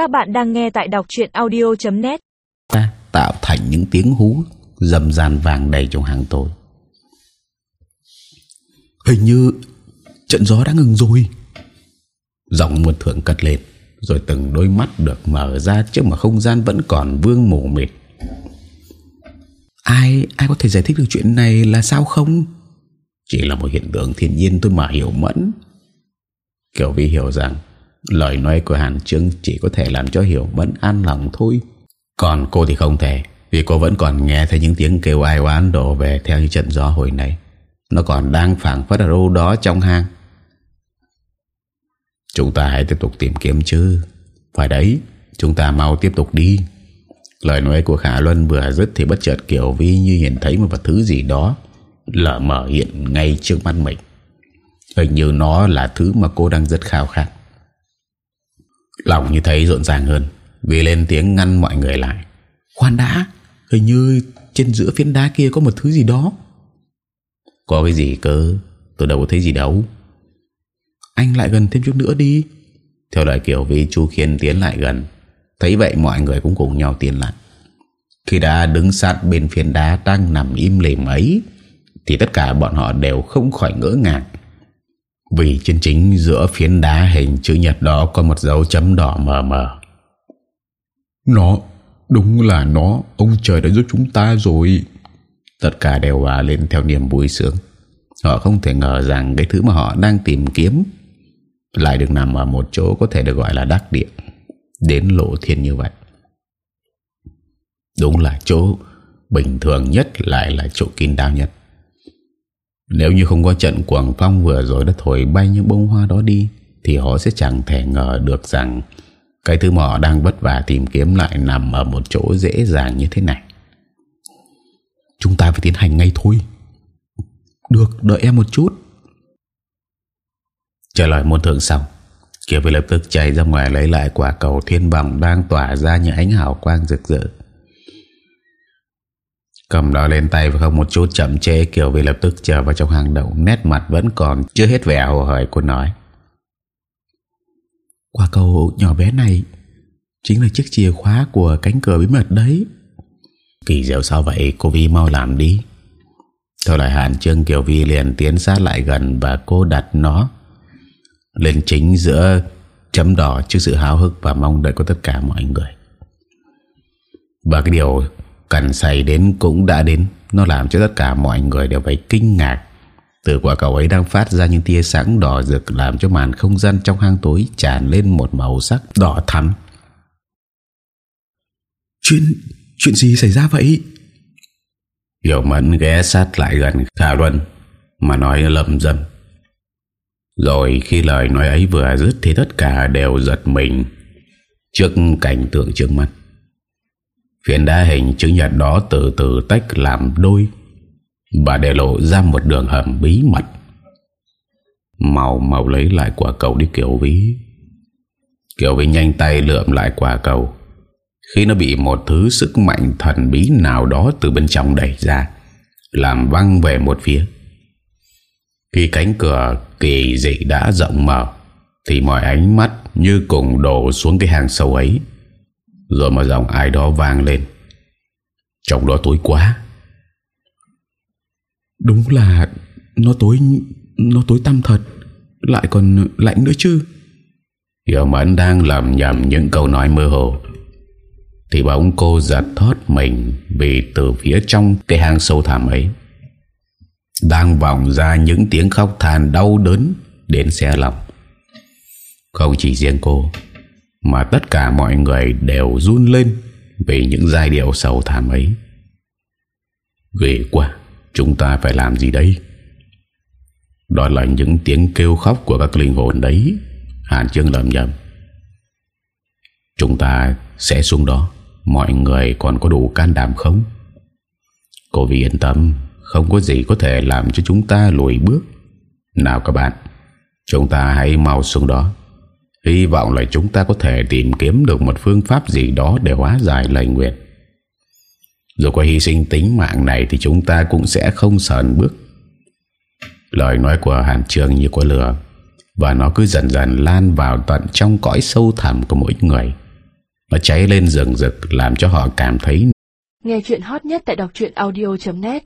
Các bạn đang nghe tại đọc truyện audio.net ta tạo thành những tiếng hú rầm ràn vàng đầy trong hàng tối. Hình như trận gió đã ngừng rồi. Giọng một thượng cất lên, rồi từng đôi mắt được mở ra trước mà không gian vẫn còn vương mù mịt. Ai ai có thể giải thích được chuyện này là sao không? Chỉ là một hiện tượng thiên nhiên tôi mà hiểu mẫn. Kiều Vi hiểu rằng lời nói của Hàn Trương chỉ có thể làm cho hiểu mẫn an lòng thôi. Còn cô thì không thể, vì cô vẫn còn nghe thấy những tiếng kêu ai oán đổ về theo như trận gió hồi nãy. Nó còn đang phảng phất ở đâu đó trong hang. Chúng ta hãy tiếp tục tìm kiếm chứ. Phải đấy, chúng ta mau tiếp tục đi. Lời nói của Khả Luân vừa dứt thì bất chợt Kiều Vi như nhìn thấy một vật thứ gì đó Lở mở hiện ngay trước mắt mình. Hình như nó là thứ mà cô đang rất khao khát. Lòng như thấy rộn ràng hơn vì lên tiếng ngăn mọi người lại. Khoan đã, hình như trên giữa phiến đá kia có một thứ gì đó. Có cái gì cơ? Tôi đâu có thấy gì đâu. Anh lại gần thêm chút nữa đi. Theo lời Kiều Vi Chu Khiên tiến lại gần. Thấy vậy mọi người cũng cùng nhau tiến lại. Khi đã đứng sát bên phiến đá đang nằm im lìm ấy, thì tất cả bọn họ đều không khỏi ngỡ ngàng. Vì trên chính giữa phiến đá hình chữ nhật đó có một dấu chấm đỏ mờ mờ. Nó, đúng là nó, ông trời đã giúp chúng ta rồi. Tất cả đều hòa lên theo niềm vui sướng. Họ không thể ngờ rằng cái thứ mà họ đang tìm kiếm lại được nằm ở một chỗ có thể được gọi là đắc địa đến lộ thiên như vậy. Đúng là chỗ bình thường nhất lại là chỗ kín đáo nhất. Nếu như không có trận quảng phong vừa rồi đã thổi bay những bông hoa đó đi thì họ sẽ chẳng thể ngờ được rằng cái thứ mỏ đang vất vả tìm kiếm lại nằm ở một chỗ dễ dàng như thế này. Chúng ta phải tiến hành ngay thôi. Được, đợi em một chút. Trả lời môn thượng xong, Kiều Vy lập tức chạy ra ngoài lấy lại quả cầu thiên bằng đang tỏa ra những ánh hào quang rực rỡ. Cầm đó lên tay và không một chút chậm chế Kiều Vi lập tức trở vào trong hang động Nét mặt vẫn còn chưa hết vẻ hồ hởi Cô nói Quả cầu nhỏ bé này Chính là chiếc chìa khóa của cánh cửa bí mật đấy. Kỳ diệu sao vậy? Cô Vi mau làm đi. Theo lời Hàn Trương Kiều Vi liền tiến sát lại gần Và cô đặt nó Lên chính giữa chấm đỏ Trước sự háo hức và mong đợi của tất cả mọi người. Và cái điều cần xảy đến cũng đã đến. Nó làm cho tất cả mọi người đều phải kinh ngạc. Từ quả cầu ấy đang phát ra những tia sáng đỏ rực Làm cho màn không gian trong hang tối tràn lên một màu sắc đỏ thắm. Chuyện, chuyện gì xảy ra vậy? Hiểu Mẫn ghé sát lại gần Khả Luân Mà nói lầm dâm Rồi khi lời nói ấy vừa dứt Thì tất cả đều giật mình Trước cảnh tượng trước mắt Phiến đá hình chữ nhật đó từ từ tách làm đôi. Và để lộ ra một đường hầm bí mật. Màu màu lấy lại quả cầu đi kiểu ví Kiểu ví nhanh tay lượm lại quả cầu. Khi nó bị một thứ sức mạnh thần bí nào đó từ bên trong đẩy ra, Làm văng về một phía. Khi cánh cửa kỳ dị đã rộng mở, Thì mọi ánh mắt như cùng đổ xuống cái hàng sâu ấy rồi mà giọng ai đó vang lên. Trong đó tối quá. Đúng là Nó tối Nó tối tăm thật. Lại còn lạnh nữa chứ. Hiểu Mẫn đang làm nhầm những câu nói mơ hồ Thì bóng cô giật thoát mình Vì từ phía trong cái hang sâu thẳm ấy. Đang vọng ra những tiếng khóc than đau đớn Đến xe lòng. Không chỉ riêng cô mà tất cả mọi người đều run lên vì những giai điệu sầu thảm ấy. Ghê quá, chúng ta phải làm gì đây? Đó là những tiếng kêu khóc của các linh hồn đấy. Hàn Trương lầm nhầm. Chúng ta sẽ xuống đó. Mọi người còn có đủ can đảm không? Cô vì yên tâm, không có gì có thể làm cho chúng ta lùi bước. Nào các bạn, chúng ta hãy mau xuống đó. Hy vọng là chúng ta có thể tìm kiếm được một phương pháp gì đó để hóa giải lời nguyện. Dù có hy sinh tính mạng này thì chúng ta cũng sẽ không sờn bước. Lời nói của Hàn Trường như có lửa, và nó cứ dần dần lan vào tận trong cõi sâu thẳm của mỗi người Nó cháy lên rừng rực, Làm cho họ cảm thấy Nghe chuyện hot nhất tại đọc audio.net